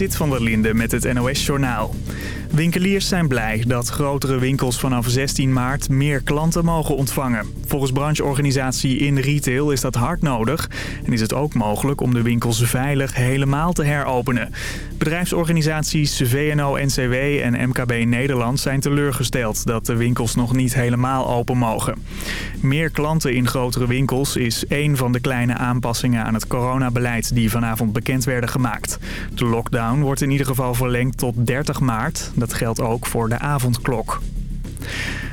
Zit van der Linde met het NOS-journaal. Winkeliers zijn blij dat grotere winkels vanaf 16 maart meer klanten mogen ontvangen. Volgens brancheorganisatie In Retail is dat hard nodig. En is het ook mogelijk om de winkels veilig helemaal te heropenen. Bedrijfsorganisaties VNO-NCW en MKB Nederland zijn teleurgesteld dat de winkels nog niet helemaal open mogen. Meer klanten in grotere winkels is één van de kleine aanpassingen aan het coronabeleid die vanavond bekend werden gemaakt. De lockdown wordt in ieder geval verlengd tot 30 maart. Dat geldt ook voor de avondklok.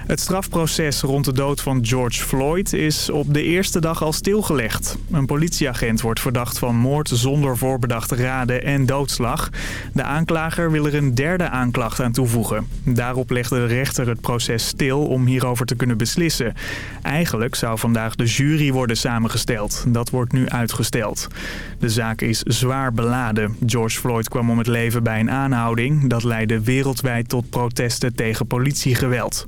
Het strafproces rond de dood van George Floyd is op de eerste dag al stilgelegd. Een politieagent wordt verdacht van moord zonder voorbedachte raden en doodslag. De aanklager wil er een derde aanklacht aan toevoegen. Daarop legde de rechter het proces stil om hierover te kunnen beslissen. Eigenlijk zou vandaag de jury worden samengesteld. Dat wordt nu uitgesteld. De zaak is zwaar beladen. George Floyd kwam om het leven bij een aanhouding. Dat leidde wereldwijd tot protesten tegen politiegeweld.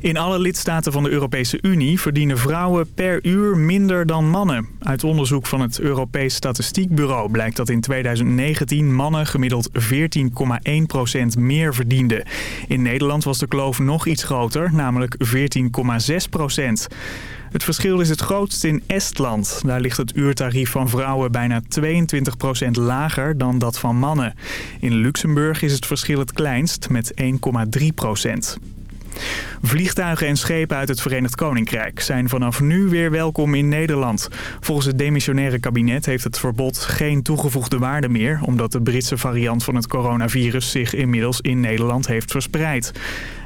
In alle lidstaten van de Europese Unie verdienen vrouwen per uur minder dan mannen. Uit onderzoek van het Europees Statistiekbureau blijkt dat in 2019 mannen gemiddeld 14,1% meer verdienden. In Nederland was de kloof nog iets groter, namelijk 14,6%. Het verschil is het grootst in Estland. Daar ligt het uurtarief van vrouwen bijna 22% lager dan dat van mannen. In Luxemburg is het verschil het kleinst met 1,3%. Vliegtuigen en schepen uit het Verenigd Koninkrijk zijn vanaf nu weer welkom in Nederland. Volgens het demissionaire kabinet heeft het verbod geen toegevoegde waarde meer... omdat de Britse variant van het coronavirus zich inmiddels in Nederland heeft verspreid.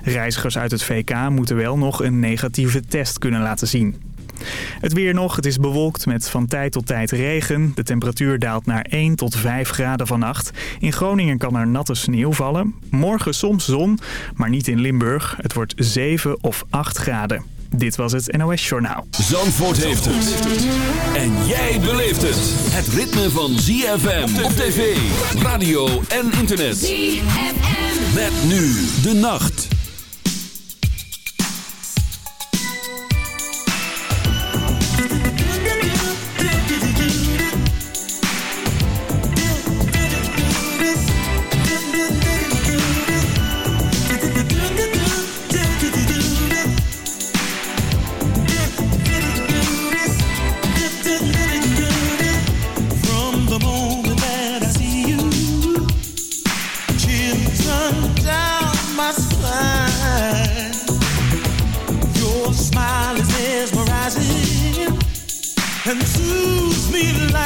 Reizigers uit het VK moeten wel nog een negatieve test kunnen laten zien. Het weer nog, het is bewolkt met van tijd tot tijd regen. De temperatuur daalt naar 1 tot 5 graden vannacht. In Groningen kan er natte sneeuw vallen. Morgen soms zon, maar niet in Limburg. Het wordt 7 of 8 graden. Dit was het NOS Journaal. Zandvoort heeft het. En jij beleeft het. Het ritme van ZFM op tv, radio en internet. ZFM. Met nu de nacht.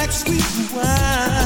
like sweet wine.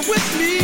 with me.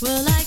Well, I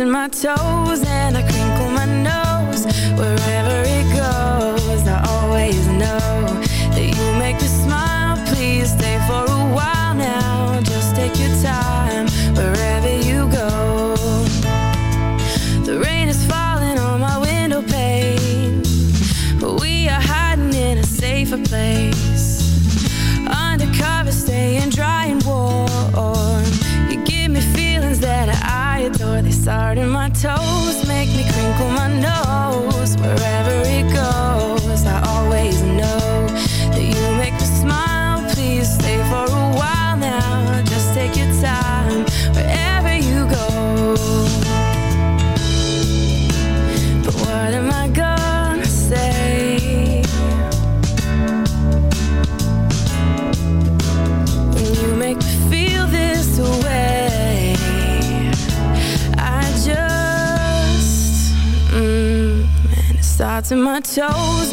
in my toes toes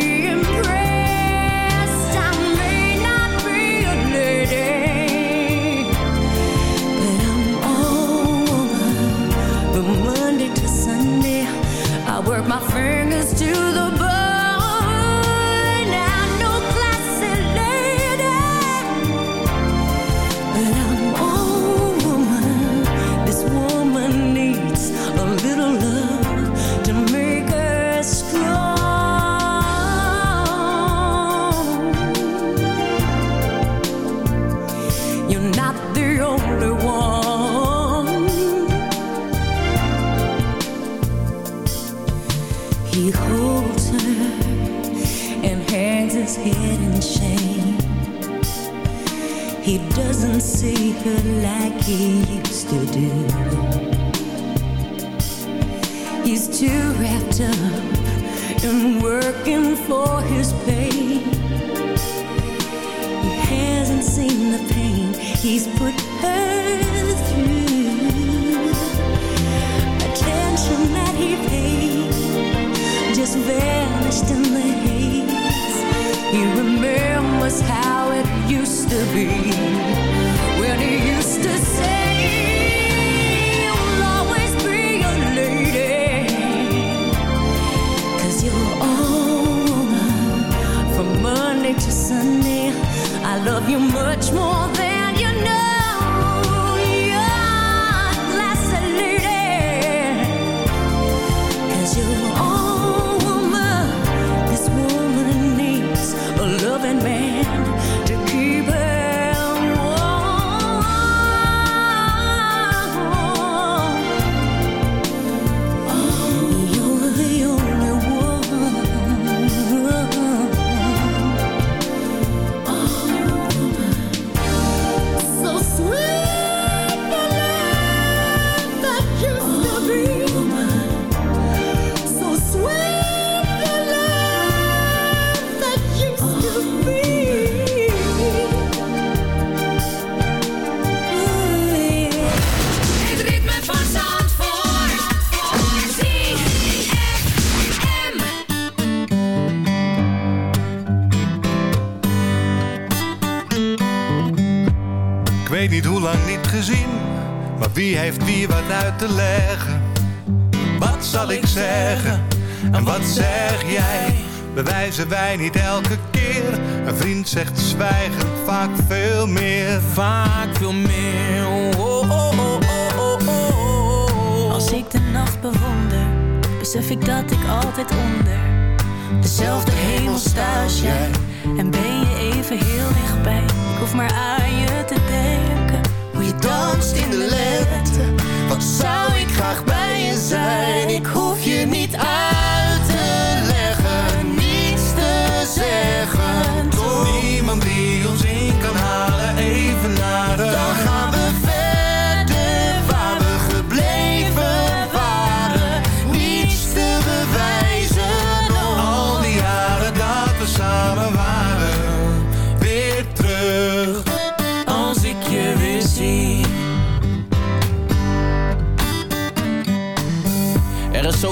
forsake her like he used to do. He's too wrapped up in working for his pay. He hasn't seen the pain he's put her Bewijzen wij niet elke keer? Een vriend zegt zwijgend vaak veel meer. Vaak veel meer. Oh, oh, oh, oh, oh, oh, oh. Als ik de nacht bewonder, besef ik dat ik altijd onder dezelfde hemel sta als jij. En ben je even heel dichtbij. Ik hoef maar aan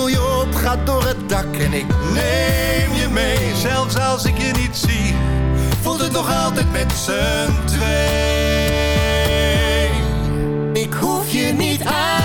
Duw je op, ga door het dak en ik Neem je mee, zelfs als ik je niet zie, voelt het nog altijd met z'n twee. Ik hoef je niet uit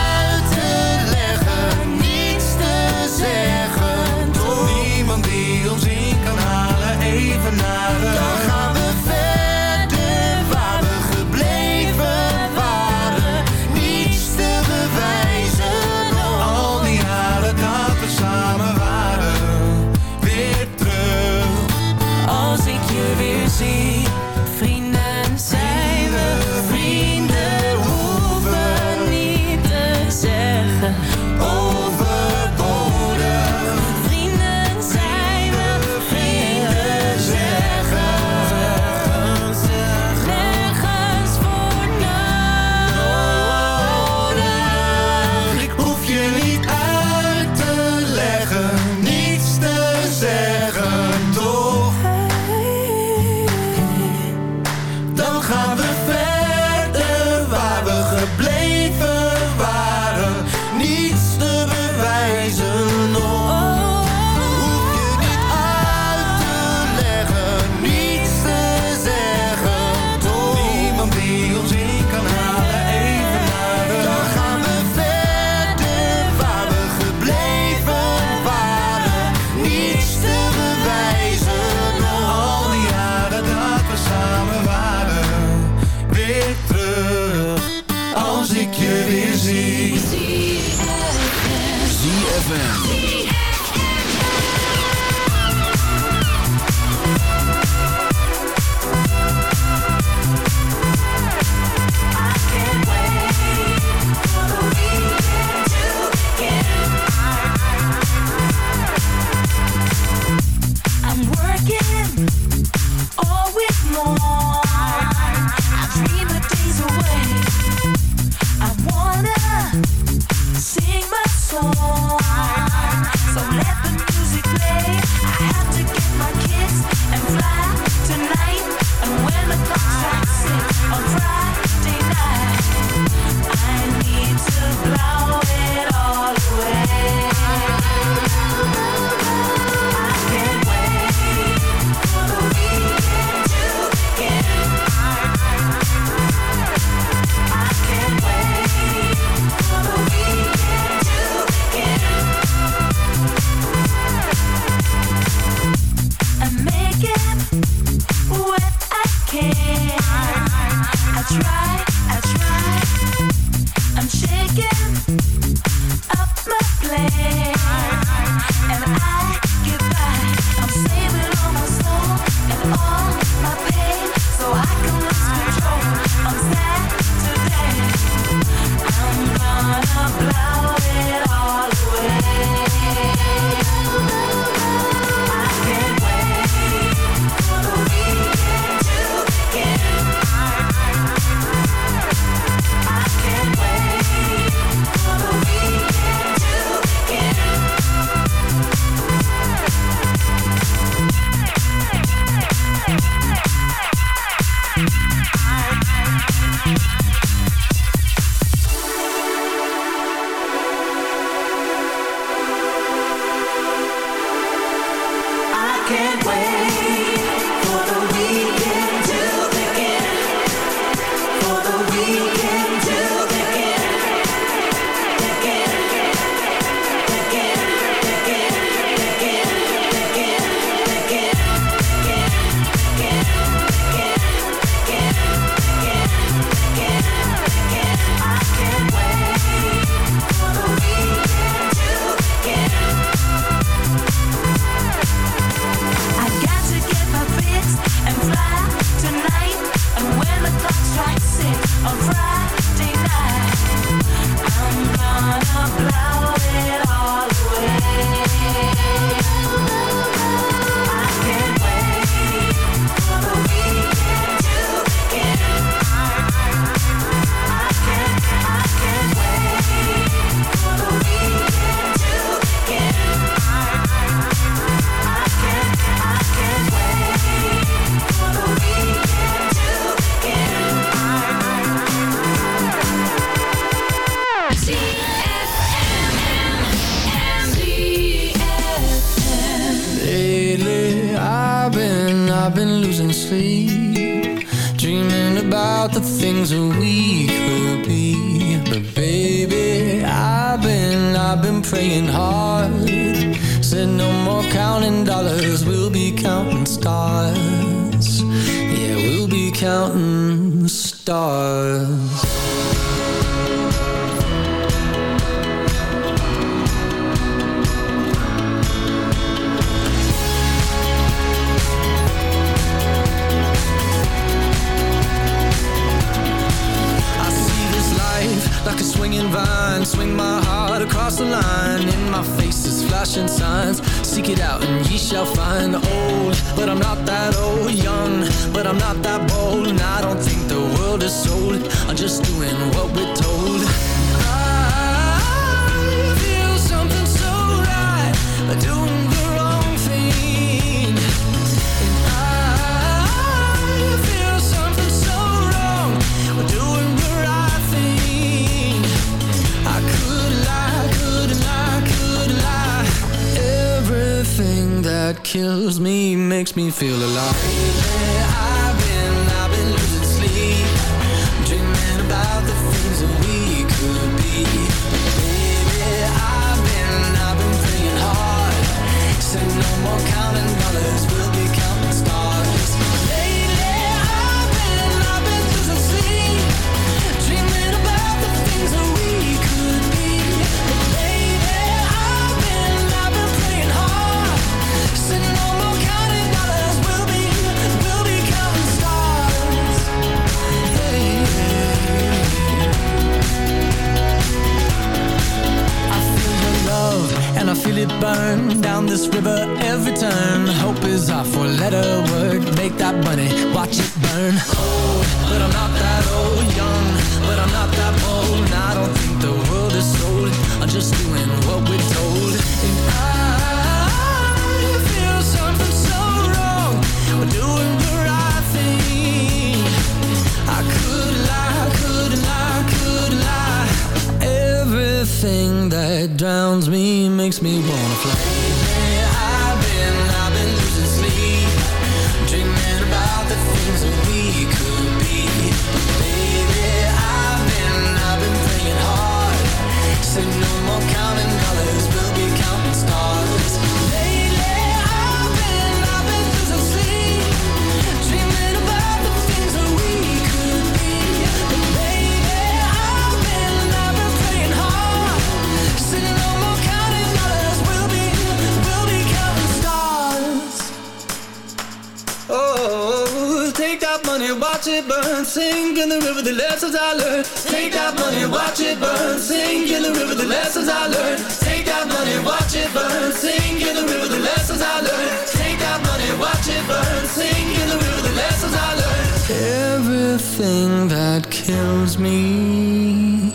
thing that kills me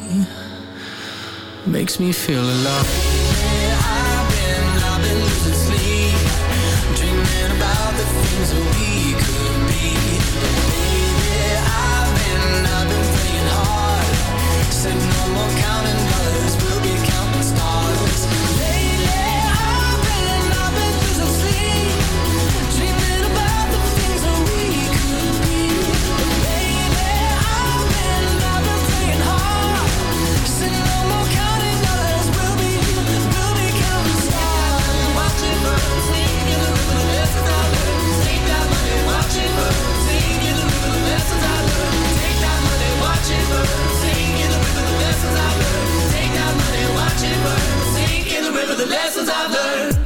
Makes me feel alive. Lately I've been, I've been losing sleep Dreaming about the things that we the lessons I've learned.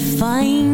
fine.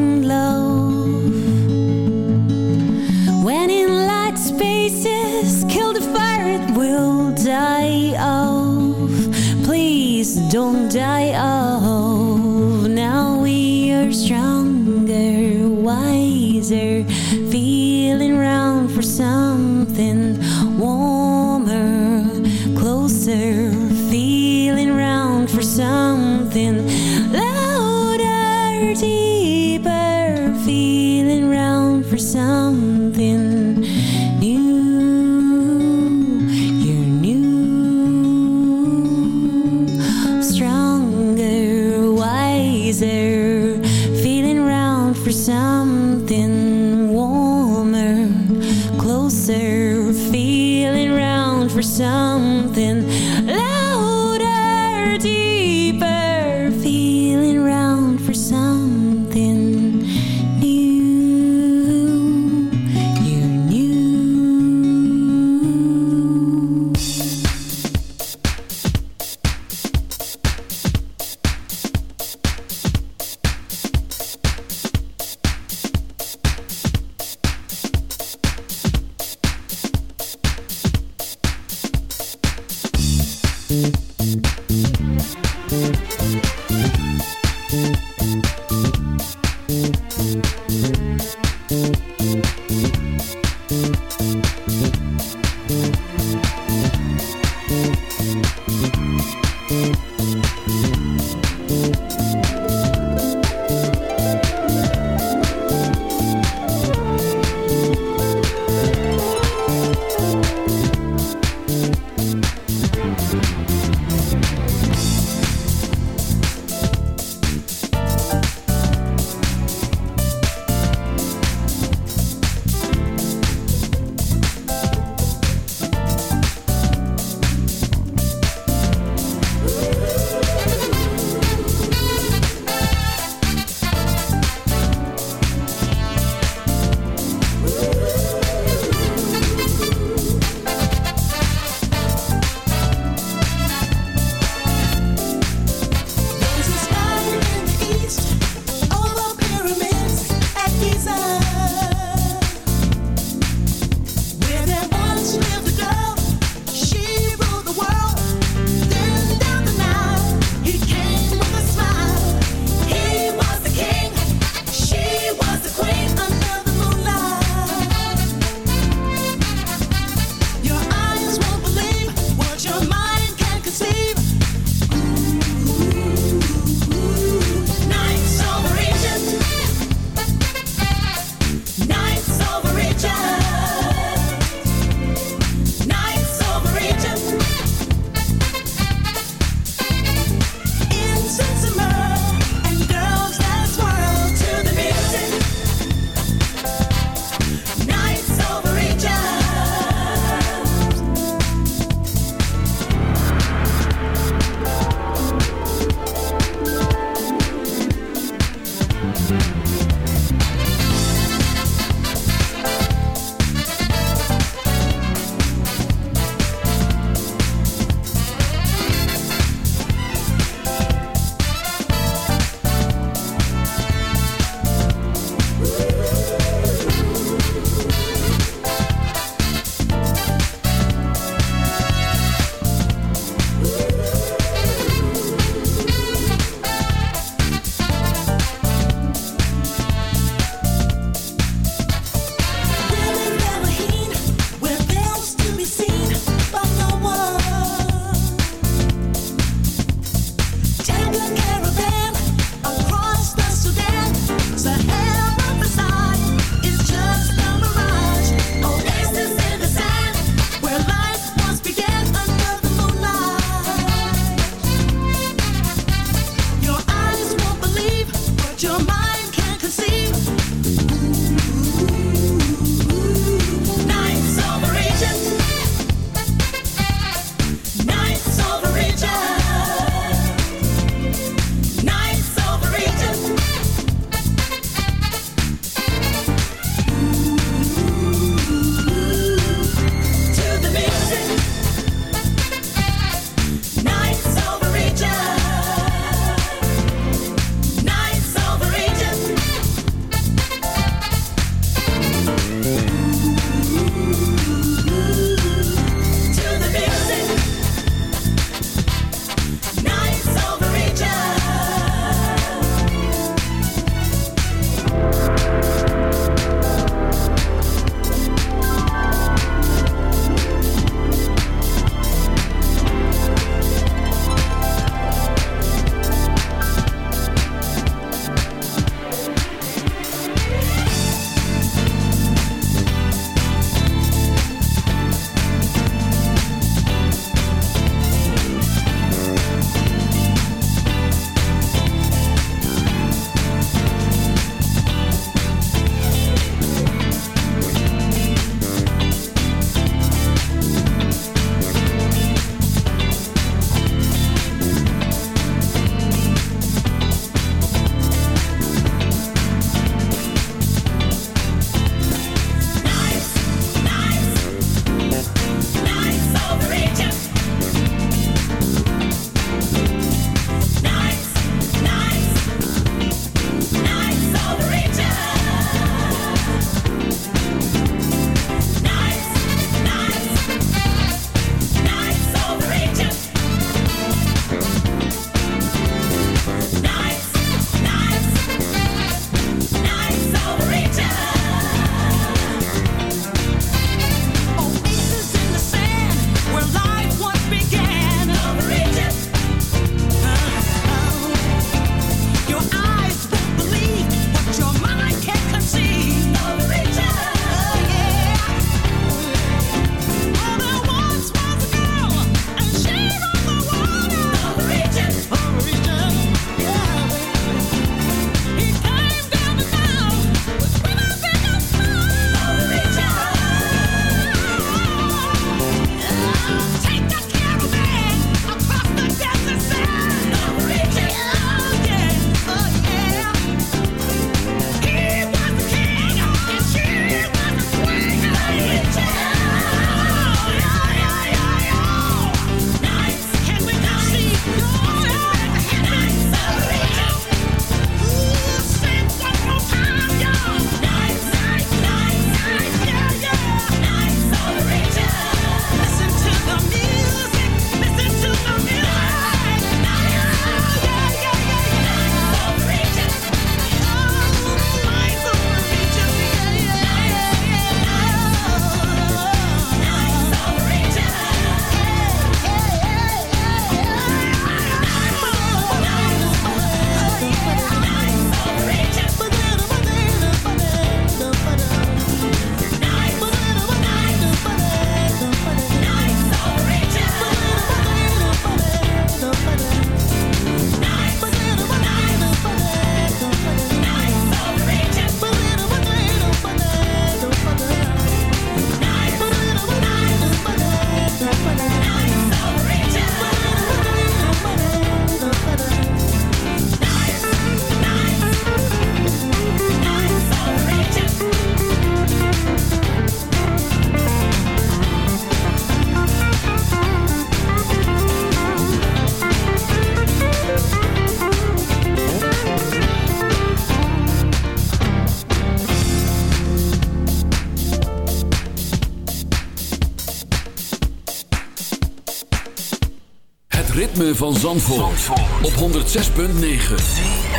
van Zandvoort, Zandvoort. op 106.9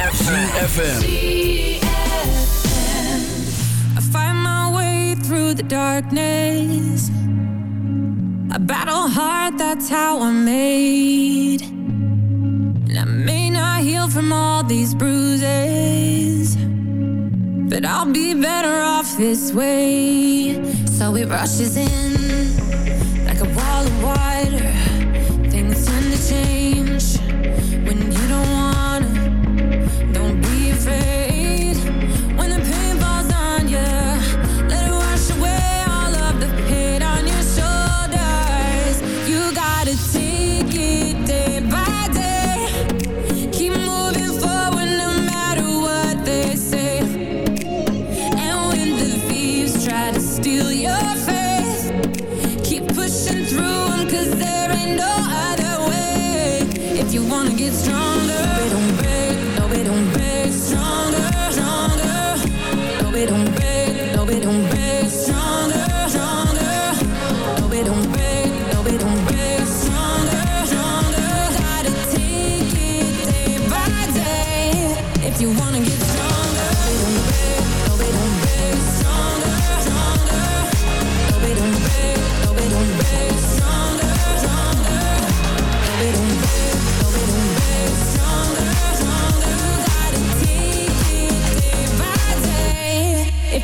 CFFM I find my way through the darkness. I battle hard, that's how I'm made. And I may not heal from all these bruises But I'll be better off this way. So it rushes in.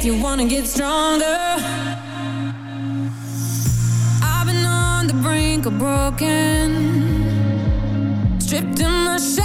you wanna get stronger. I've been on the brink of broken, stripped in the shell.